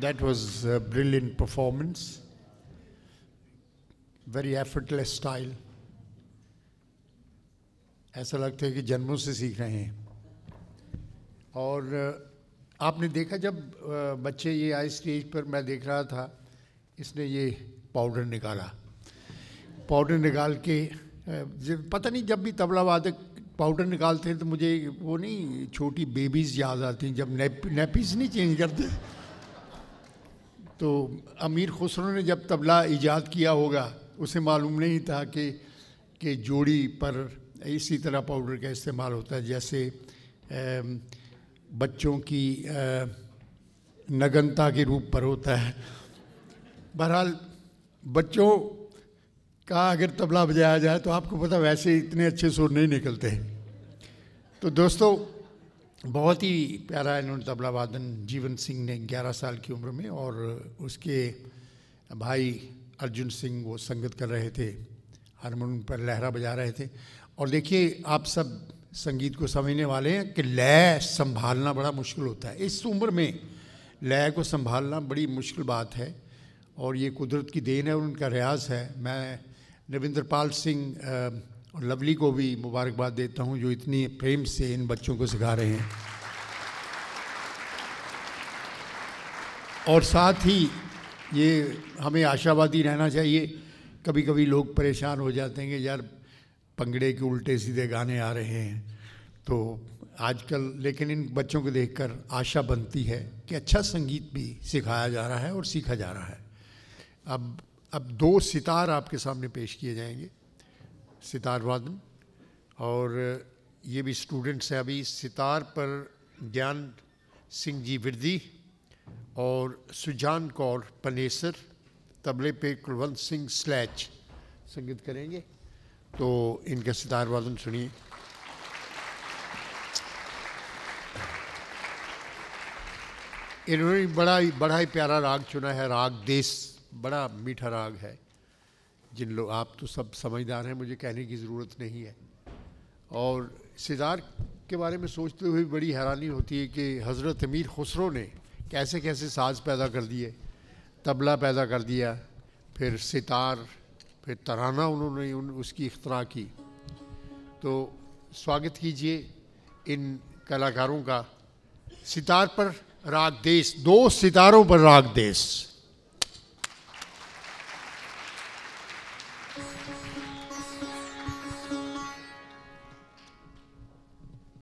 That was a brilliant performance. Very effortless style. ऐसा लगता है कि जन्मों से सीख रहे हैं और आपने देखा जब बच्चे ये आए स्टेज पर, मैं देख रहा था, इसने ये पाउडर निकाला पाउडर निकाल के पता नहीं जब भी तबला वादक पाउडर निकालते हैं तो मुझे वो नहीं, छोटी बेबीज़ याद आती हैं, जब नेप, नेपीज नहीं चेंज करते तो अमीर खुसरो ने जब तबला ईजाद किया होगा, उसे मालूम नहीं था कि कि जोड़ी पर इसी तरह पाउडर का इस्तेमाल होता है, जैसे बच्चों की नगनता के रूप पर होता है। बहरहाल, बच्चों का अगर तबला बजाया जाए तो आपको पता वैसे इतने अच्छे सुर नहीं निकलते। तो दोस्तों बहुत ही प्यारा इन्होंने तबला वादन जीवन सिंह ने 11 साल की उम्र में और उसके भाई अर्जुन सिंह वो संगत कर रहे थे, हारमोनियम पर लहरा बजा रहे थे। और देखिए, आप सब संगीत को समझने वाले हैं कि लय संभालना बड़ा मुश्किल होता है। इस उम्र में लय को संभालना बड़ी मुश्किल बात है और ये कुदरत की देन है और उनका रियाज है। मैं नविंद्र पाल सिंह और लवली को भी मुबारकबाद देता हूँ, जो इतनी प्रेम से इन बच्चों को सिखा रहे हैं। और साथ ही ये हमें आशावादी रहना चाहिए। कभी कभी लोग परेशान हो जाते हैं कि यार, पंगड़े के उल्टे सीधे गाने आ रहे हैं। तो आजकल, लेकिन इन बच्चों को देखकर आशा बनती है कि अच्छा संगीत भी सिखाया जा रहा है और सीखा जा रहा है। अब अब दो सितार आपके सामने पेश किए जाएँगे। सितार वादन। और ये भी स्टूडेंट्स हैं अभी सितार पर ज्ञान सिंह जी विरदी और सुजान कौर पनेसर, तबले पे कुलवंत सिंह स्लैच संगीत करेंगे। तो इनका सितार वादन सुनिए। इन्होंने बड़ा ही बड़ा ही प्यारा राग चुना है, राग देश, बड़ा मीठा राग है। जिन लोग आप तो सब समझदार हैं, मुझे कहने की ज़रूरत नहीं है। और सितार के बारे में सोचते हुए बड़ी हैरानी होती है कि हज़रत अमीर खुसरो ने कैसे कैसे साज पैदा कर दिए, तबला पैदा कर दिया, फिर सितार, फिर तराना उन्होंने उन, उसकी इख्तरा की। तो स्वागत कीजिए इन कलाकारों का। सितार पर राग देश, दो सितारों पर राग देश। Thank you.